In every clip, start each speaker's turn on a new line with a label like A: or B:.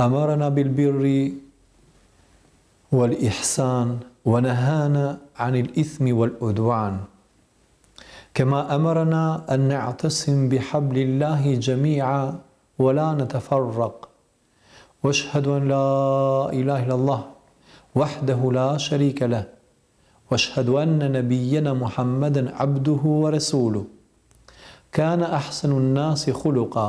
A: امرنا بالبر والاحسان ونهانا عن الاثم والعدوان كما امرنا ان نعتصم بحبل الله جميعا ولا نتفرق واشهد ان لا اله الا الله وحده لا شريك له واشهد ان نبينا محمدا عبده ورسوله كان احسن الناس خلقا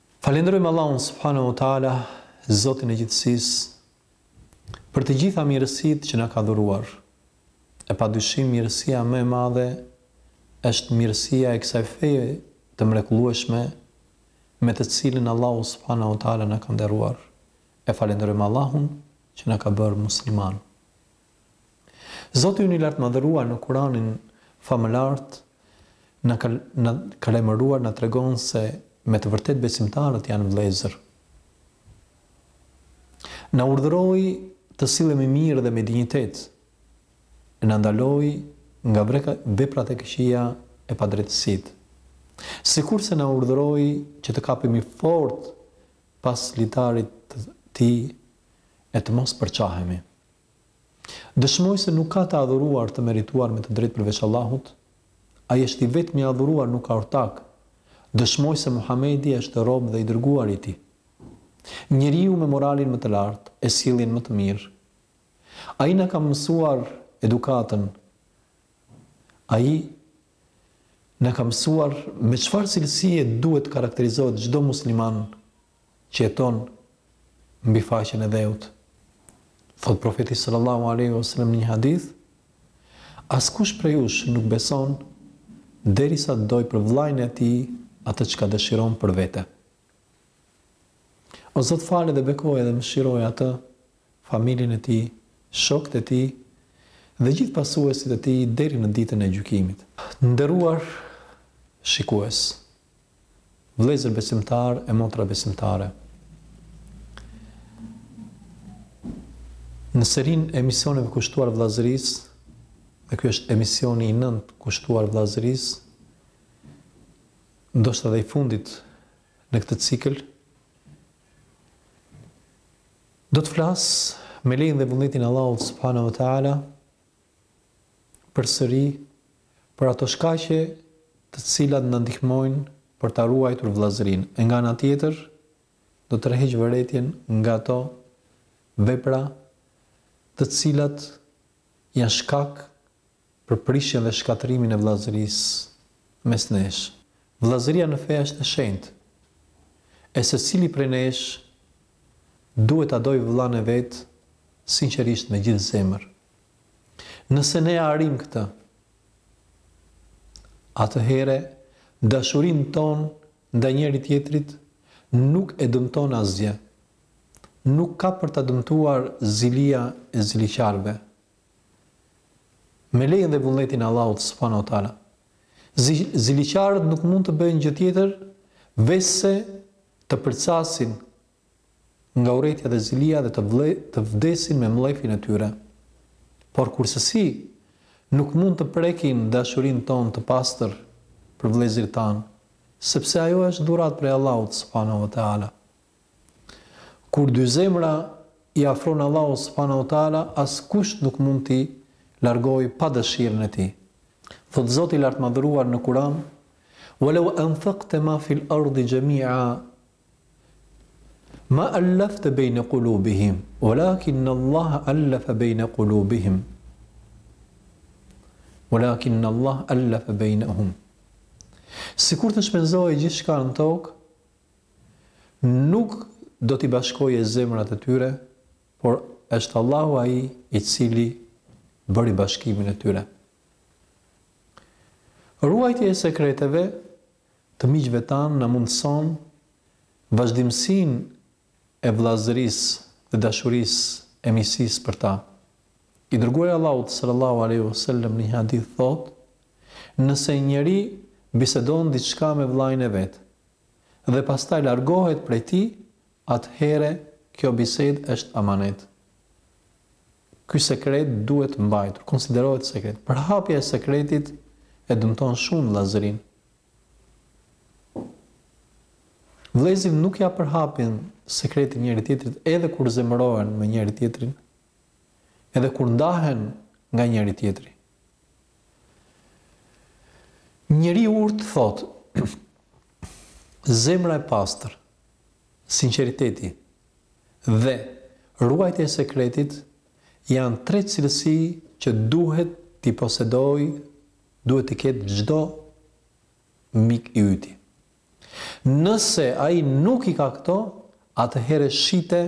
A: Falënderojmë Allahun subhanahu wa ta'ala, Zotin e Gjithësisë, për të gjitha mirësitë që na ka dhuruar. E padyshim mirësia më e madhe është mirësia e kësaj feje të mrekullueshme me të cilën Allahu subhanahu wa ta'ala na ka nderuar. E falënderojmë Allahun që na ka bërë muslimanë. Zoti ynë i Lartmadhëruar në Kuranin famëlartë na ka na ka lajmëruar na tregon se me të vërtetë besimtarët janë vëllezër. Na urdhëroi të sillemi mirë dhe me dinjitet e na ndaloi nga vreka veprat e këqija e padrejtësitë. Sikurse na urdhëroi që të kapemi fort pas litarit të Tij e të mos përçahemi. Dëshmoj se nuk ka të adhuruar të merituar me të drejtë përveç Allahut, Ai është i vetmi i adhuruar nuk ka ortak, Dëshmoj se Muhamedi është rob dhe i dërguari i Tij. Njeriu me moralin më të lartë e sjelljen më të mirë. Ai na ka mësuar edukatën, Ai na ka mësuar me çfarë cilësie duhet të karakterizohet çdo musliman që jeton mbi faqen e dheut. Thotë Profeti sallallahu alejhi ve sellem në një hadith, Askush prej jush nuk beson derisa të dojë për vëllain e tij atë çka dëshiron për vete. O Zot fale dhe bekoje dhe mëshiroje atë, familjen e tij, shokët e tij dhe gjithë pasuesit e tij deri në ditën e gjykimit. Të nderuar shikues, Vëllezër besimtarë e motra besimtare, në serinë e emisioneve kushtuar vëllazërisë, dhe ky është emisioni i nëntë kushtuar vëllazërisë, ndoshta dhe i fundit në këtë cikël, do të flas me lejen dhe vullnetin e Allahut subhanahu wa taala përsëri për ato shkaqe të cilat na ndihmojnë për ta ruajtur vëllazërinë, e nga ana tjetër do të tërheq vërejtjen nga ato vepra të cilat janë shkak për prishjen dhe shkatërrimin e vëllazërisë mes nesh. Vëllazëria në fe është e shenjtë, e secili prej nesh duhet ta dojë vëllanë e vet sinqerisht me gjithë zemër. Nëse ne e arrijmë këtë, atëherë dashurinë tonë ndaj njëri-tjetrit nuk e dëmton asgjë. Nuk ka për ta dëmtuar zilia e ziliqarëve. Me lejen dhe vullnetin e Allahut subhanahu wa taala, ziliqarët nuk mund të bëjnë gjë tjetër veçse të pëlcasin nga urrejtja dhe zilia dhe të vdesin me mllefin e tyre. Por kurrsesi nuk mund të prekin dashurinë tonë të pastër për vëllezërit tanë, sepse ajo është dhuratë prej Allahut subhanahu wa ta'ala. Kur dy zemra i afron Allahu subhanahu wa ta'ala, askush nuk mund t'i largojë pa dëshirën e tij. Thotë Zoti i Lartmadhëruar në Kur'an: "Wa law anfaqte ma fil ardi jami'a Ma allafte bejne kulubihim, walakinne Allah allafe bejnehum. Sikur të shpenzoje gjithçka në tokë, nuk do t'i bashkoje zemrat e tyre, por është Allahu ai i cili bëri bashkimin e tyre. Ruajtja e sekreteve të miqve tanë na mundëson vazhdimësinë e vëllazërisë dhe dashurisë e miqësisë për ta. I Dërguari i Allahut sallallahu alejhi ve selem në një hadith thotë, Nëse njeriu bisedon diçka me vëllain e vet dhe pastaj largohet prej tij, atëherë kjo bisedë është amanet. Ky sekret duhet mbajtur, konsiderohet sekret. Përhapja e sekretit e dëmton shumë vëllazërinë. Vëllezërit nuk ia përhapin sekretin njëri-tjetrit edhe kur zemërohen me njëri-tjetrin, edhe kur ndahen nga njëri-tjetri. Një i urtë thotë, Zemra e pastër, sinqeriteti, dhe ruajtja e sekretit janë tre cilësi që duhet t'i posedojë, duhet t'i ketë çdo mik i yti. Nëse ai nuk i ka këto, atëherë shite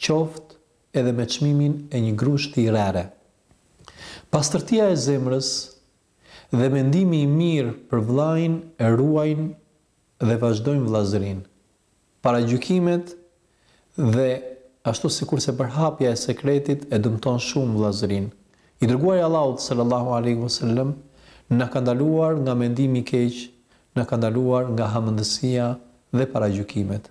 A: qoftë edhe me çmimin e një grushti rëre. Pastërtia e zemrës dhe mendimi i mirë për vëllain e ruajnë dhe vazhdojnë vëllazërinë. Paragjykimet dhe ashtu sikurse përhapja e sekretit e dëmton shumë vëllazërinë. I Dërguari i Allahut sallallahu alejhi ve sellem na ka ndaluar nga mendimi i keq, na ka ndaluar nga hamendësia dhe paragjykimet.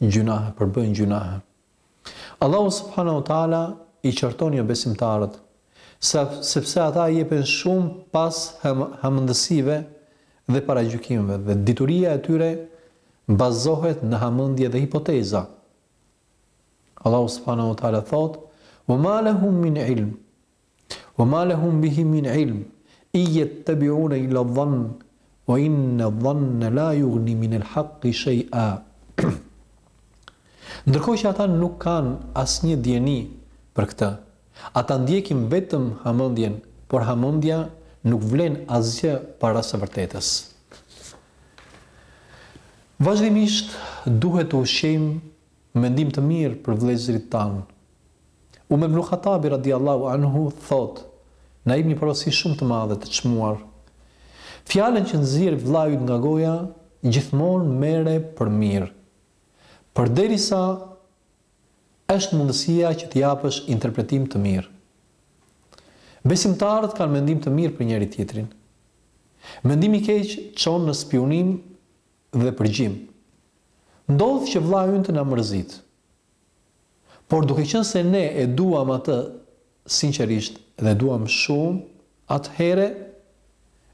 A: gjynahe, përbëjnë gjynahe. Allahu subhanahu wa taala i qorton jo besimtarët, sepse ata jepen shumë pas hamëndësive dhe paragjykimeve dhe dituria e tyre bazohet në hamëndje dhe hipoteza. Allahu subhanahu wa taala thotë: "Wa ma lahum min ilm Wa ma lahum bihi min ilm in yattabi'una illa adh-dhann wa inna adh-dhanna la yughni min al-haqqi shay'a. Ndërkohë që ata nuk kanë asnjë dijeni për këtë. Ata ndjekin vetëm hamendjen, por hamendja nuk vlen asgjë para së vërtetës. Vazhdimisht duhet të ushqejmë mendim të mirë për vëllezërit tanë, Umer ibn Khattabi radijallahu anhu thotë, Na jep një porosi shumë të madhe të çmuar, Fjalën që nxjerr vëllai yt nga goja, gjithmonë merre për mirë, përderisa është mundësia që t'i japësh interpretim të mirë. Besimtarët kanë mendim të mirë për njëri-tjetrin. Mendimi i keq çon në spiunim dhe përgjim. Ndodh që vëllai ynë të na mërzitë. Por duke qenë se ne e duam atë sinqerisht dhe duam shumë, atëhere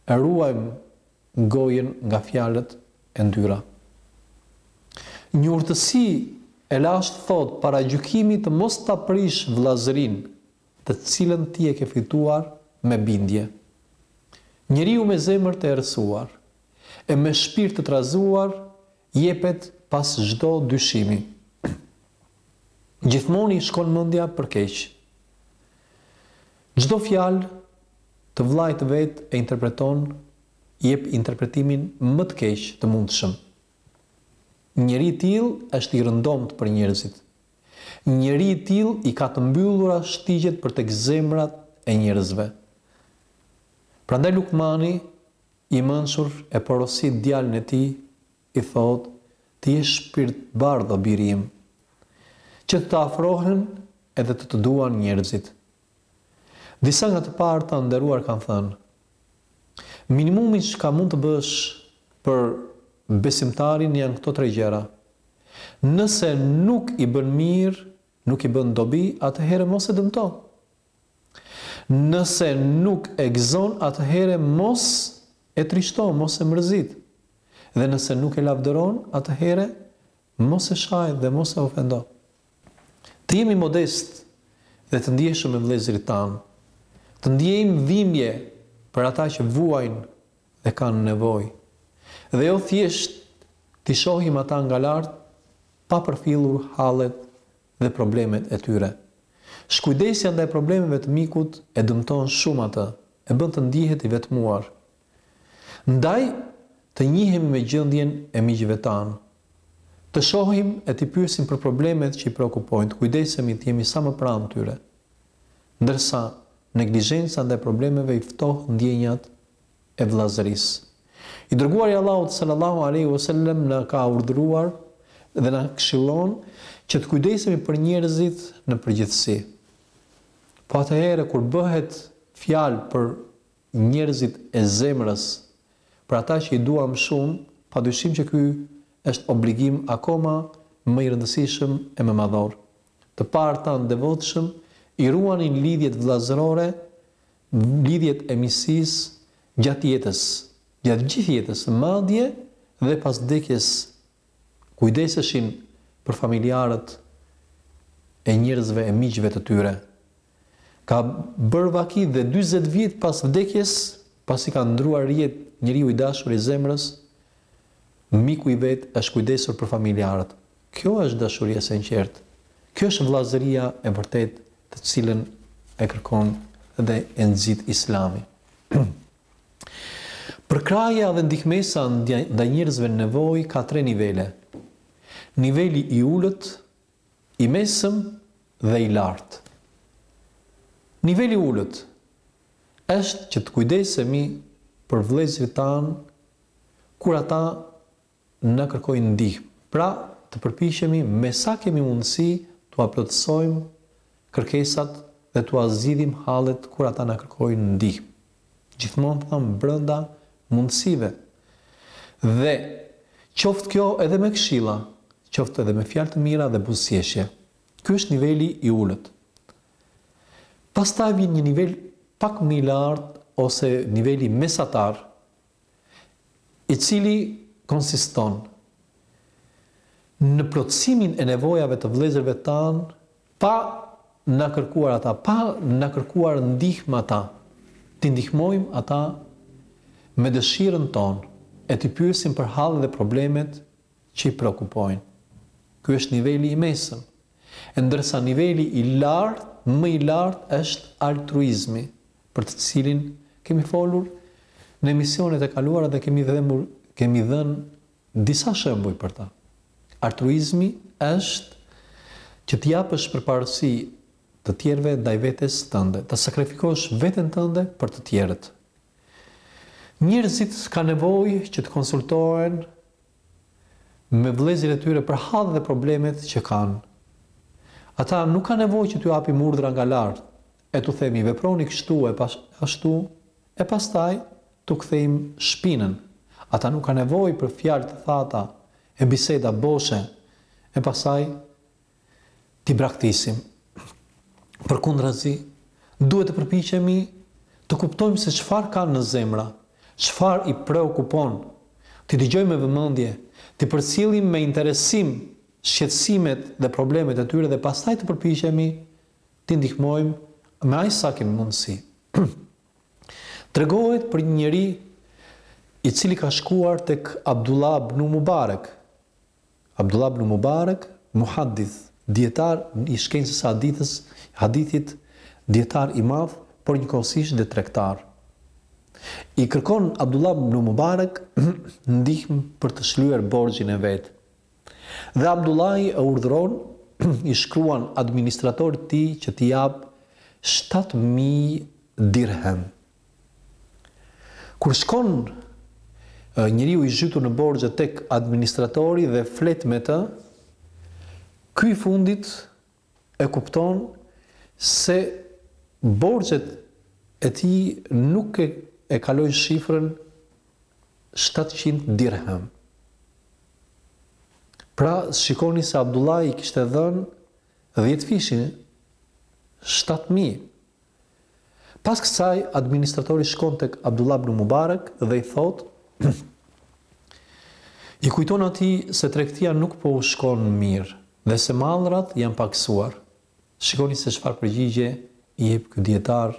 A: e ruajmë gojën nga fjalët e ndyra. Një urtësi e lashtë thotë paragjykimi të mos ta prishë vëllazërinë të cilën ti e ke fituar me bindje. Njeriu me zemër të errësuar e me shpirt të trazuar Jepet pas çdo dyshimi. Gjithmonë i shkon mendja për keq. Çdo fjalë të vëllait të vet e interpreton jep interpretimin më të keq të mundshëm. Njeri i tillë është i rëndomtë për njerëzit. Njeri i tillë i ka të mbyllura shtigjet për tek zemrat e njerëzve. Prandaj Lukmani I mençur e porosit djalin e tij, i thotë, Të jesh shpirtbardh o biri im, që të të afrohen edhe të të duan njerëzit. Disa nga të parët tanë të nderuar kanë thënë, Minimumi çka mund të bësh për besimtarin janë këto tre gjëra. Nëse nuk i bën mirë, nuk i bën dobi, atëherë mos e dëmto. Nëse nuk e gëzon atëherë mos e trishto, mos e mërzit. Dhe nëse nuk e lavdëron atëherë mos e shaj dhe mos e ofendo. Të jemi modest dhe të ndjeshëm me vëllezërit tanë. Të ndjejmë dhimbje për ata që vuajnë dhe kanë nevojë. Dhe jo thjesht t'i shohim ata nga lart pa përfillur hallet dhe problemet e tyre. Shkujdesja ndaj problemeve të mikut e dëmton shumë atë, e bën të ndihet i vetmuar. Ndaj, të njihemi me gjendjen e miqve tanë. Të shohim e t'i pyesim për problemet që i preokupojnë, të kujdesemi të jemi sa më pranë tyre. Ndërsa, neglizhenca ndaj problemeve i ftoh ndjenjat e vëllazërisë. I dërguari i Allahut sallallahu alejhi ve sellem na ka urdhëruar dhe na këshillon që të kujdesemi për njerëzit në përgjithësi. Po atëherë kur bëhet fjalë për njerëzit e zemrës, për ata që i duam shumë, padyshim që ky është obligim akoma më i rëndësishëm e më madhor. Të parët tanë të devotshëm i ruanin lidhjet vëllazërore lidhjet e miqësisë gjatë jetës, gjatë gjithë jetës, madje dhe pas vdekjes kujdeseshin për familjarët e njerëzve e miqve të tyre. Ka bërë vaki dhe dyzet vjet pas vdekjes, pasi ka ndruar jetë njeriu i dashur i zemrës, miku i vet është kujdesur për familjarët. Kjo është dashuria e sinqertë. Kjo është vëllazëria e vërtetë të cilën e kërkon dhe e nxit Islami. Përkrahja dhe ndihmesa ndaj njerëzve në nevojë ka tre nivele, niveli i ulët, i mesëm dhe i lartë. Niveli i ulët është që të kujdesemi për vëllezërit tanë kur ata na kërkojnë ndihmë, pra të përpiqemi me sa kemi mundësi t'ua plotësojmë kërkesat dhe t'ua zgjidhim hallet kur ata na kërkojnë ndihmë. Gjithmonë thamë brenda mundësive. Dhe qoftë kjo edhe me këshilla, qoftë edhe me fjalë të mira dhe buzëqeshje. Ky është niveli i ulët. Pastaj vjen një nivel pak më i lartë ose niveli mesatar, i cili konsiston në plotësimin e nevojave të vëllezërve tanë pa na kërkuar ata, pa na kërkuar ndihmë ata, t'i ndihmojmë ata me dëshirën tonë, e t'i pyesim për hallet dhe problemet që i preokupojnë. Ky është niveli i mesëm. E ndërsa niveli i lartë, më i lartë është altruizmi, për të cilin kemi folur në emisionet e kaluara dhe kemi dhëmur, kemi dhënë disa shembuj për ta. Altruizmi është që të japësh përparësi të tjerëve ndaj vetes tënde, të sakrifikosh veten tënde për të tjerët. Njerëzit kanë nevojë që të konsultohen me vëllezërit e tyre për hallet dhe problemet që kanë. Ata nuk kanë nevojë që t'u japim urdhra nga lart e t'u themi veproni kështu e ashtu e pastaj t'u kthejmë shpinën. Ata nuk kanë nevojë për fjalë të thata e biseda boshe e pastaj t'i braktisim. Përkundrazi, duhet të përpiqemi të kuptojmë se çfarë kanë në zemra, çfarë i preokupon, t'i dëgjojmë me vëmendje, t'i përcjellim me interesim shqetësimet dhe problemet e tyre dhe pastaj të përpiqemi t'i ndihmojmë me aq sa kemi mundësi. Tregohet për një njeri i cili ka shkuar tek Abdullah bnu Mubarek, Abdullah ibn Mubarak, muhaddith, dijetar i shkencës së hadithës, hadithit, dijetar i madh, por njëkohësisht dhe tregtar. I kërkon Abdullah ibn Mubarak ndihmë për të shlyer borxhin e vet. Dhe Abdullahi e urdhëron, i shkruan administratorit të tij që t'i japë shtatë mijë dirhem. Kur shkon njeriu i zhytur në borxhe tek administratori dhe flet me të, ky i fundit e kupton se borxhet e tij nuk e kalojnë shifrën shtatëqind dirhem. Pra, shikoni se Abdullahi i kishte dhënë dhjetëfishin, shtatë mijë. Pas kësaj, administratori shkon tek Abdullah ibn Mubarak dhe i thotë, i kujton atij se tregtia nuk po u shkon mirë dhe se mallrat janë pakësuar. Shikoni se çfarë përgjigje i jep ky dijetar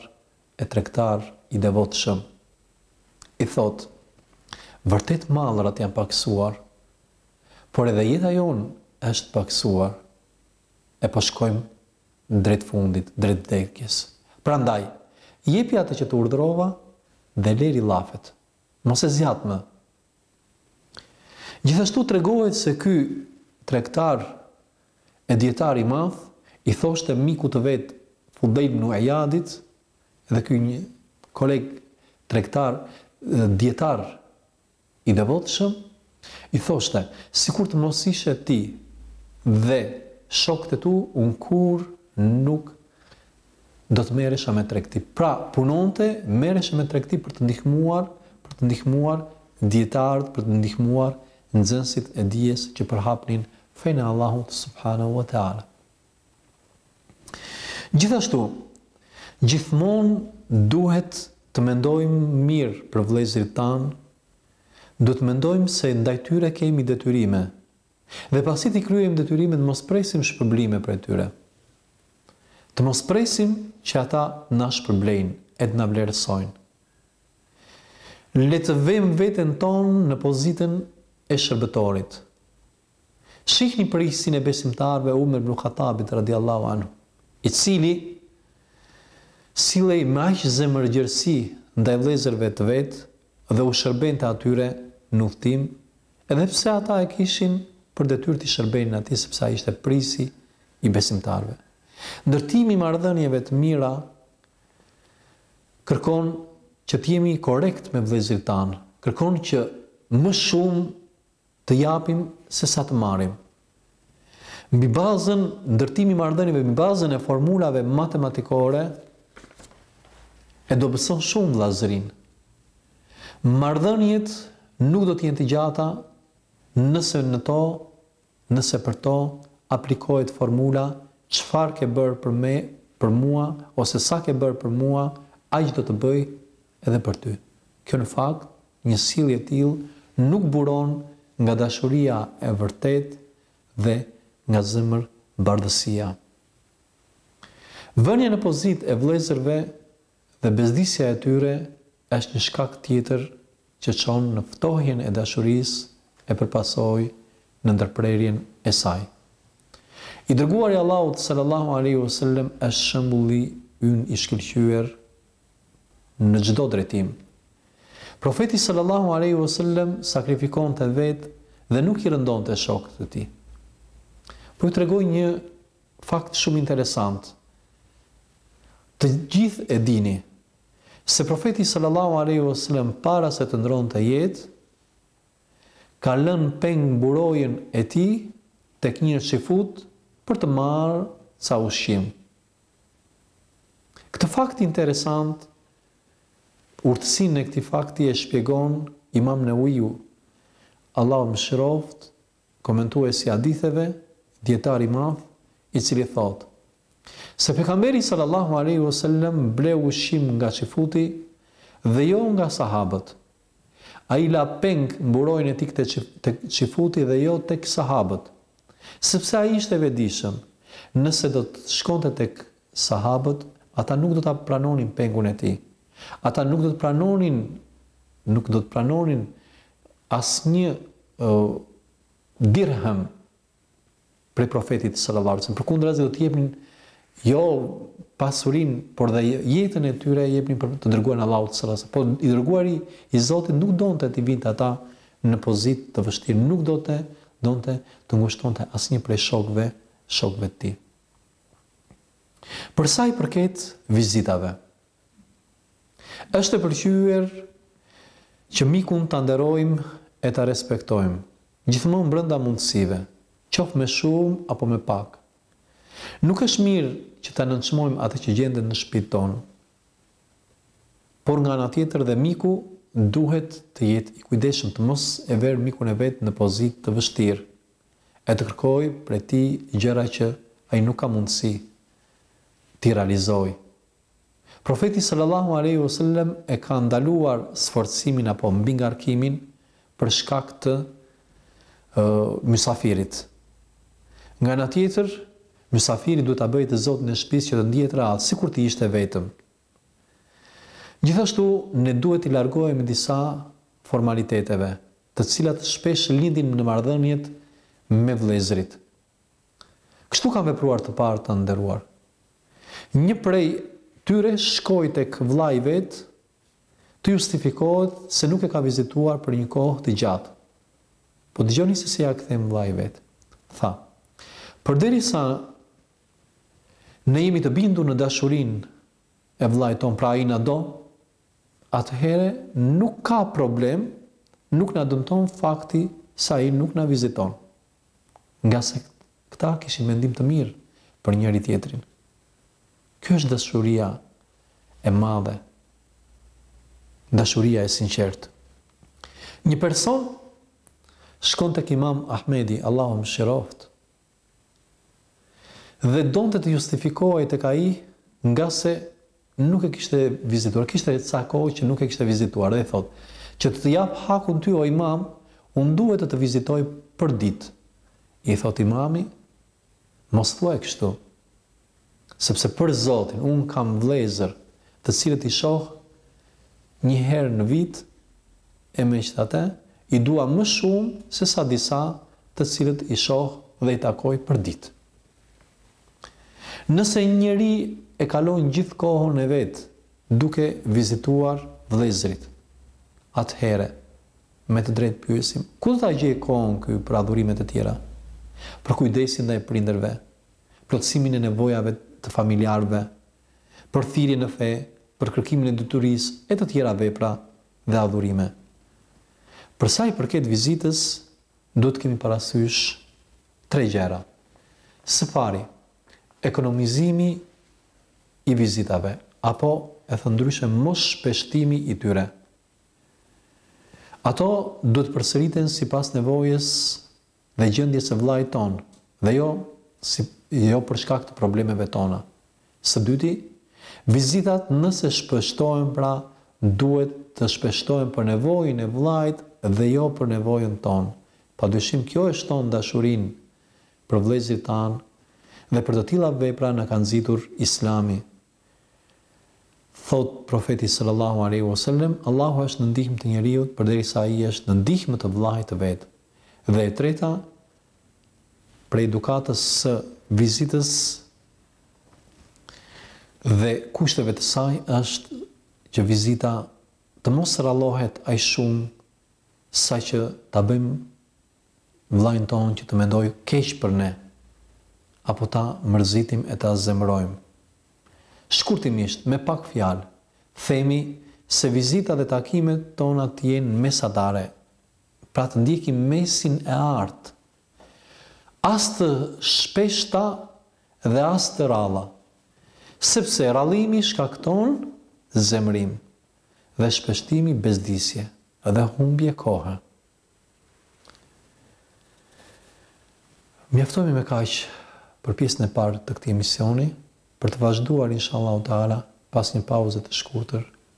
A: e tregtar i devotshëm. I thotë, Vërtet mallrat janë pakësuar, por edhe jeta jonë është pakësuar. e po shkojmë drejt fundit, drejt vdekjes. Prandaj, jepi atë që të urdhërova dhe leri llafet. Mos e zgjat më. Gjithashtu tregohet se ky tregtar e dijetar i madh i thoshte mikut të vet Fudejl ibn Ijadit, edhe ky një koleg tregtar, dijetar I devotshëm i thoshte, Sikur të mos ishe ti dhe shokët e tu, unë kurrë nuk do të merresha me tregti. Pra, punonte, merresha me tregti për të ndihmuar, për të ndihmuar dijetarët, për të ndihmuar nxënësit e dijes që përhapnin fenë e Allahut subhanahu wa ta'ala. Gjithashtu, gjithmonë duhet të mendojmë mirë për vëllezërit tanë, duhet të mendojmë se ndaj tyre kemi detyrime, dhe pasi t'i kryejmë detyrimet të mos presim shpërblime prej tyre. Të mos presim që ata na shpërblejnë e të na vlerësojnë. Le të vëmë veten tonë në pozitën e shërbëtorit. Shihni prijësin e besimtarëve e Umer ibn Khatabit, radijallahu anhu, i cili sillej me aq zemërgjerësi ndaj vëllezërve të vet dhe u shërbente atyre në udhëtim, edhe pse ata e kishin për detyrë t'i shërbenin atij sepse ai ishte prijësi i besimtarëve. Ndërtimi i marrëdhënieve të mira kërkon që të jemi korrekt me vëllezërit tanë, kërkon që më shumë Të japim se sa të marrim. Mbi bazën, ndërtimi i marrëdhënieve mbi bazën e formulave matematikore e dobëson shumë vëllazërinë. Marrëdhëniet nuk do të jenë të gjata nëse në to, nëse për to aplikohet formula çfarë ke bërë për me, për mua ose sa ke bërë për mua, aq do të bëj edhe për ty. Kjo në fakt, një sjellje e tillë nuk buron nga dashuria e vërtetë dhe nga zemërbardhësia. Vënia në pozitë e vëllezërve dhe bezdisja e tyre është një shkak tjetër që çon në ftohjen e dashurisë e për pasojë në ndërprerjen e saj. I Dërguari i Allahut, sallallahu alejhi u sellem, është shembulli ynë i shkëlqyer në çdo drejtim. Profeti sallallahu alejhi ve sellem sakrifikonte vetë dhe nuk i rëndonte shokët e tij. Po ju tregoj një fakt shumë interesant. Të gjithë e dini se profeti sallallahu alaihi wasallam para se të ndronte jetë ka lënë peng mburojën e tij tek një çifut për të marrë ca ushqim. Këtë fakt interesant, urtësinë e këtij fakti e shpjegon Imam Neveviu, Allahu e mëshiroftë, komentues i haditheve, dijetar i madh, i cili thotë, se Pejgamberi sallallahu alejhi ve sellem bleu ushqim nga çifuti dhe jo nga sahabët, Ai la peng mburojën e tij këtu te çifuti dhe jo tek sahabët. Sepse ai ishte i vetëdijshëm. Nëse do të shkonte tek sahabët, ata nuk do ta pranonin pengun e tij. Ata nuk do të pranonin nuk do të pranonin asnjë dirhem prej Profetit sallallahu alejhi ve sellem, përkundrazi do të jepnin jo pasurinë, por dhe jetën e tyre e jepnin për të dërguarin e Allahut sallallahu alejhi ve sellem. Po i dërguari i Zotit nuk donte t'i vinte ata në pozitë të vështirë, nuk donte të ngushtonte asnjë prej shokëve, shokëve të tij. Për sa i përket vizitave, është e pëlqyer që mikun ta nderojmë e ta respektojmë. Gjithmonë brenda mundësive, qoftë me shumë apo me pak. Nuk është mirë që ta nënçmojmë atë që gjendet në shpitë tonë. Por nga ana tjetër dhe miku duhet të jetë i kujdesshëm të mos e verë mikun e vet në pozitë të vështirë e të kërkojë prej tij gjëra që ai nuk ka mundësi t'i realizojë, Profeti sallallahu alejhi ve sellem e ka ndaluar sforcimin apo mbingarkimin për shkak të mysafirit. Nga ana tjetër, mysafiri duhet ta bëjë të zotin e shtëpisë që të ndihet rehat, sikur të ishte vetëm. Gjithashtu, ne duhet t'i largohemi disa formaliteteve, të cilat shpesh lindin në marrëdhëniet me vëllezërit. Kështu kanë vepruar të parët e nderuar. Një prej tyre shkoi tek vëllai i vet të justifikohet se nuk e ka vizituar për një kohë të gjatë. Po dëgjoni se si ia kthen vëllai i vet. Tha, Përderisa ne jemi të bindur në dashurinë e vëllait tonë, pra ai na do, atëherë nuk ka problem, nuk na dëmton fakti se ai nuk na viziton. ngase këta kishin mendim të mirë për njëri tjetrin. Kjo është dashuria e madhe, dashuria e sinqertë. Një person shkon tek Imam Ahmedi, Allahu e mëshiroftë, dhe donte të justifikohej tek ai ngase Nuk e kishte vizituar, kishte ca kohë që nuk e kishte vizituar dhe i thotë, Që të jap hakun ty o Imam, unë duhet të të vizitoj përditë. I thotë Imami, Mos thuaj kështu, sepse për Zotin, unë kam vëllezër të cilët i shoh një herë në vit e megjithatë i dua më shumë sesa disa të cilët i shoh dhe i takoj përditë. Nëse një njeri e kalon gjithë kohën e vet duke vizituar vëllezërit, atëherë me të drejtë pyesim, ku do ta gjejë kohën ky për adhurimet e tjera, për kujdesin ndaj prindërve, plotësimin e nevojave të familjarëve, për thirrjen në fe, për kërkimin e diturisë e të tjera vepra dhe adhurime? Përsa i përket vizitës, duhet të kemi parasysh Tre gjëra. Së pari, ekonomizimi i vizitave apo e thënë ndryshe mos shpeshtimi i tyre. Ato duhet të përsëriten sipas nevojës dhe gjendjes së vëllait tonë dhe jo si jo për shkak të problemeve tona. Së dyti, vizitat nëse shpeshtohen pra duhet të shpeshtohen për nevojën e vëllait dhe jo për nevojën tonë. Padyshim kjo e shton dashurinë për vëllezërit tanë dhe për të tilla vepra na ka nxitur Islami. Thotë Profeti sallallahu alejhi ue selem, Allahu është në ndihmë të njeriut përderisa ai është në ndihmë të vëllait të vet. Dhe e treta, prej edukatës së vizitës, dhe kushteve të saj është që vizita të mos rrallohet aq shumë saqë ta bëjmë vëllain tonë që të mendojë keq për ne apo ta mërzitim e ta zemërojmë. Shkurtimisht, me pak fjalë, themi se vizitat dhe takimet tona të jenë mesatare, pra të ndjekim mesin e artë. As të shpeshta dhe as të rralla, sepse rrallimi shkakton zemërim dhe shpeshtimi bezdisje dhe humbje kohe. Mjaftohemi me kaq për pjesën e parë të këtij emisioni, për të vazhduar inshallahu teala pas një pauze të shkurtër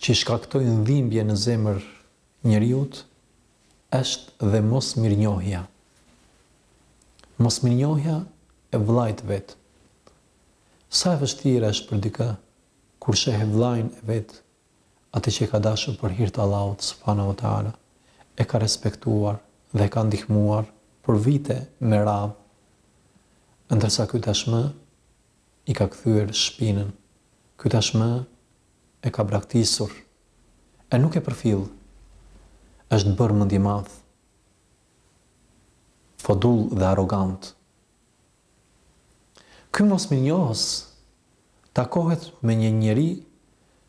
A: që shkaktojnë dhimbje në zemër njeriut është dhe mosmirënjohja mosmirënjohja e vëllait vet sa e vështirë është për dikë kur sheh vëllain e vet atë që e ka dashur për hir të Allahut subhanehu ue teala e ka respektuar dhe e ka ndihmuar për vite me radhë ndërsa ky tashmë i ka kthyer shpinën ky tashmë e ka braktisur e nuk e përfill është bërë mendjemadh fodull dhe arrogant ky mosmirënjohës takohet me një njeri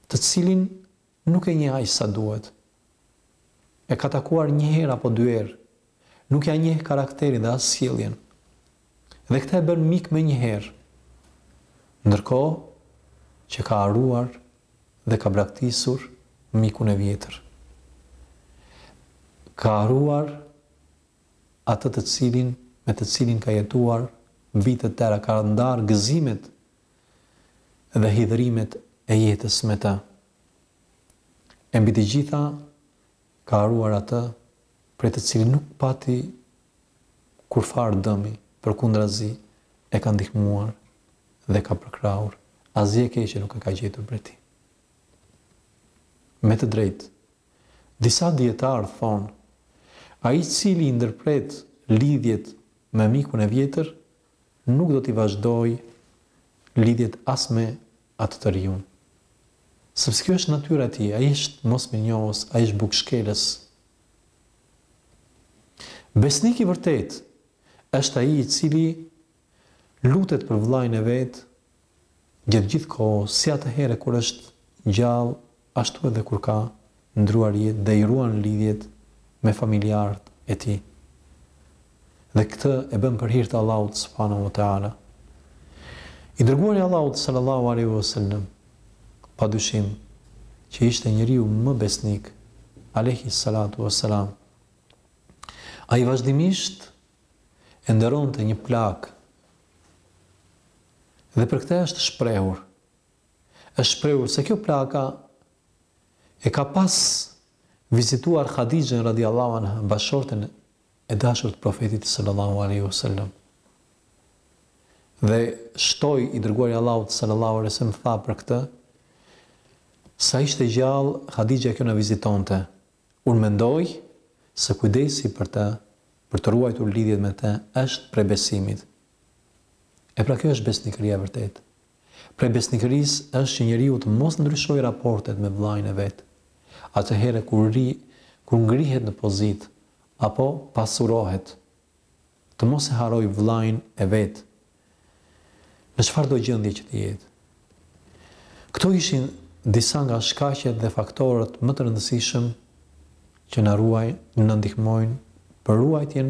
A: të cilin nuk e njeh aq sa duhet e ka takuar një herë apo dy herë Nuk ia njeh karakterin dhe as sjelljen. Dhe këtë e bën mik menjëherë. Ndërkohë që ka harruar dhe ka braktisur mikun e vjetër. Ka harruar atë të cilin me të cilin ka jetuar vite të tëra, ka ndarë gëzimet dhe hidhërimet e jetës me të. E mbi të gjitha ka harruar atë prej të cilit nuk pati kurrfarë dëmi, përkundrazi e ka ndihmuar dhe e ka përkrahur, asgjë e keqe nuk e ka gjetur prej tij. Me të drejtë, disa dijetarë thonë, ai i cili i ndërpret lidhjet me mikun e vjetër, Nuk do t'i vazhdojë lidhjet as me atë të riun. Sepse kjo është natyra e tij, ai është mosmirënjohës, ai është bukëshkelës. Besnik i vërtetë është ai i cili lutet për vëllain e vet gjatë gjithë kohës, si atëherë kur është gjallë ashtu edhe kur ka ndërruar jetë dhe i ruan lidhjet me familjarët e tij. Dhe këtë e bën për hir të Allahut subhanahu wa ta'ala. I dërguari i Allahut sallallahu alejhi wa sellem padyshim që ishte njeriu më besnik alejhi salatu wa salam. Ai vazhdimisht e nderonte një plakë Dhe për këtë është shprehur. Është shprehur se kjo plaka e ka pas vizituar Hadixhen radijallahu anha, bashkëshorten e dashur të Profetit sallallahu alejhi ve sellem. Dhe shtoi i dërguari i Allahut sallallahu alejhi ve sellem tha për këtë, Sa ishte gjallë, Hadixha kjo na vizitonte. Unë mendoj se kujdesi për të, për të ruajtur lidhjet me të, është prej besimit. E pra kjo është besnikëria e vërtetë. Prej besnikërisë është që njeriu të mos ndryshojë raportet me vëllain e vet, atëherë kur ri, kur ngrihet në pozitë, apo pasurohet, të mos e harrojë vëllain e vet, në çfarëdo gjendje që të jetë. Këto ishin disa nga shkaqet dhe faktorët më të rëndësishëm që na ruaj, na ndihmojnë për ruajtjen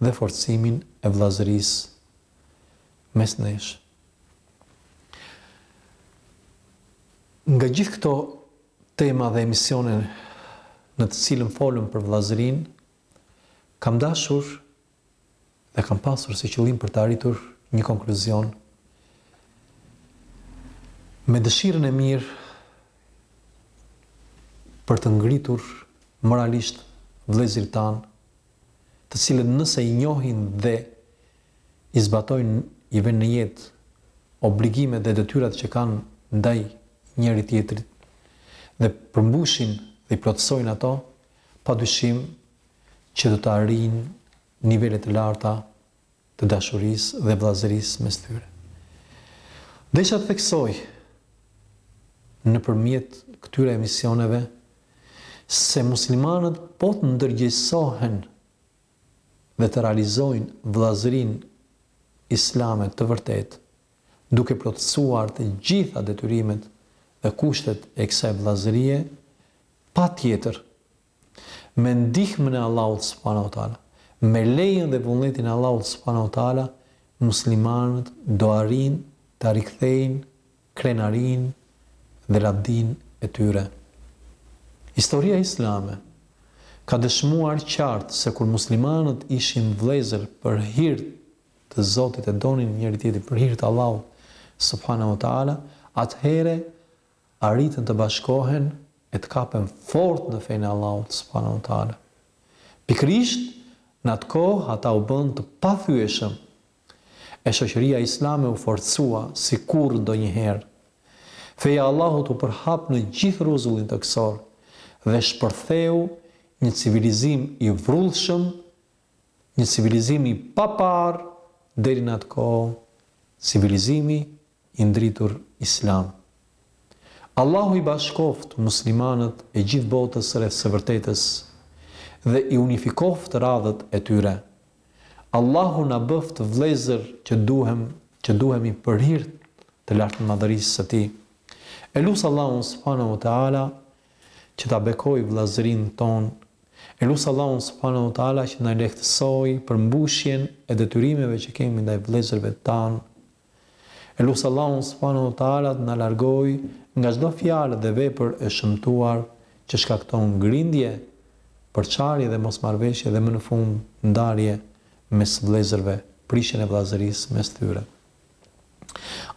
A: dhe forcimin e vëllazërisë mes nesh. Nga gjithë këto tema dhe emisione në të cilën folëm për vëllazërinë, kam dashur dhe kam pasur si qëllim për të arritur një konkluzion me dëshirën e mirë për të ngritur moralisht vëllezërit tanë, të cilët nëse i njohin dhe i zbatojnë i vënë në jetë obligimet dhe detyrat që kanë ndaj njëri tjetrit dhe përmbushin dhe i plotësojnë ato, pa dyshim që do të arrijnë nivele të larta të dashurisë dhe vëllazërisë mes tyre. Desha të theksoj nëpërmjet këtyre emisioneve se muslimanët po të ndërgjegjësohen dhe të realizojnë vëllazërinë islame të vërtetë, duke plotësuar të gjitha detyrimet dhe kushtet e kësaj vëllazërie, patjetër Me ndihmën e Allahut subhanahu wa ta'ala, me lejen dhe vullnetin e Allahut subhanahu wa ta'ala, muslimanët do arrijnë ta rikthejnë krenarinë dhe lavdinë e tyre. Historia islame ka dëshmuar qartë se kur muslimanët ishin vëllezër për hir të Zotit e donin njëri-tjetrin për hir të Allahut subhanahu wa ta'ala, atëherë arritën të bashkohen e të kapen fort në fenë e Allahut subhanahu wa ta'ala. Pikërisht në atë kohë ata u bënë të pathyeshëm e shoqëria islame u forcua si kurrë ndonjëherë. Feja e Allahut u përhap në gjithë rruzullin tokësor dhe shpërtheu një civilizim i vrullshëm, një civilizim i paparë deri në atë kohë, civilizimi i ndritur Islam. Allahu i bashkoftë muslimanët e gjithë botës rreth së vërtetës dhe i unifikoftë radhët e tyre. Allahu na bëftë vëllezër që duhem që duhemi për hir të Lartmadhërisë së Tij. E lus Allahun subhanahu wa ta'ala që ta bekojë vëllazërinë tonë. E lus Allahun subhanahu wa ta'ala që na lehtësojë përmbushjen e detyrimeve që kemi ndaj vëllezërve tanë. E lus Allahun subhanahu wa ta'ala të na largojë nga çdo fjalë dhe vepër e shëmtuar që shkakton grindje, përçarje dhe mosmarrëveshje dhe më në fund ndarje mes vëllezërve, prishjen e vëllazërisë mes tyre.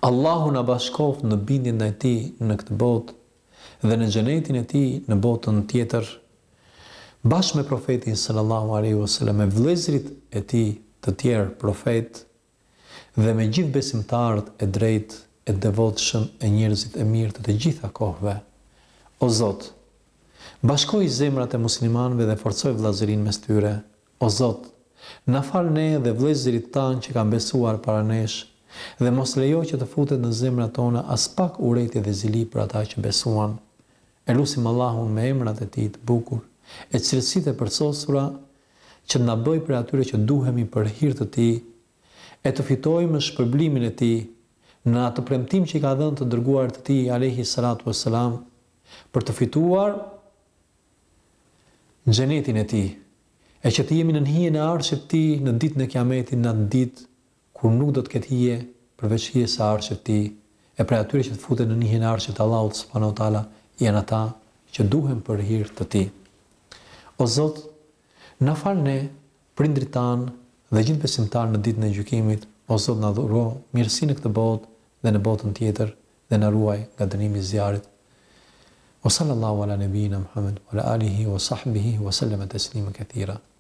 A: Allahu na bashkoftë në bindjen ndaj Tij në këtë botë dhe në Xhenetin e Tij në botën tjetër bashkë me Profetin sallallahu alejhi wasallam e vëllezërit e tij të tjerë profetë dhe me gjithë besimtarët e drejtë e devotshëm e njerëzit e mirë të të gjitha kohëve. O Zot! Bashkoi zemrat e muslimanëve dhe forcoje vëllazërinë mes tyre. O Zot! Na fal ne dhe vëllezërit tanë që kanë besuar para nesh dhe mos lejo që të futet në zemrat tona aspak urrejtje dhe zili për ata që besuan. E lusim Allahun me emrat e Tij të bukur e cilësitë e përsosura që të na bëjë prej atyre që duhemi për hir të Tij e të fitojmë shpërblimin e Tij në atë premtim që i ka dhënë të Dërguarit të Tij alejhi salatu ue selam për të fituar Xhenetin e Tij e që të jemi nën hijen e Arshit të Tij në Ditën e Kiametit në atë ditë kur nuk do të ketë hije përveç hijes së Arshit të Tij, e prej atyre që të futen nën hijen e Arshit të Allahut subhanahu wa ta'ala janë ata që duhen për hir të Tij. O Zot, na fal ne, prindërit tanë dhe gjithë besimtarët në Ditën e Gjykimit, o Zot na dhuro mirësi në këtë botë dhe në botën tjetër dhe na ruaj nga dënimi i zjarrit. Wa sallallahu ala nebiyina Muhammad wa ala alihi wa sahbihi wa sallama taslima kethira.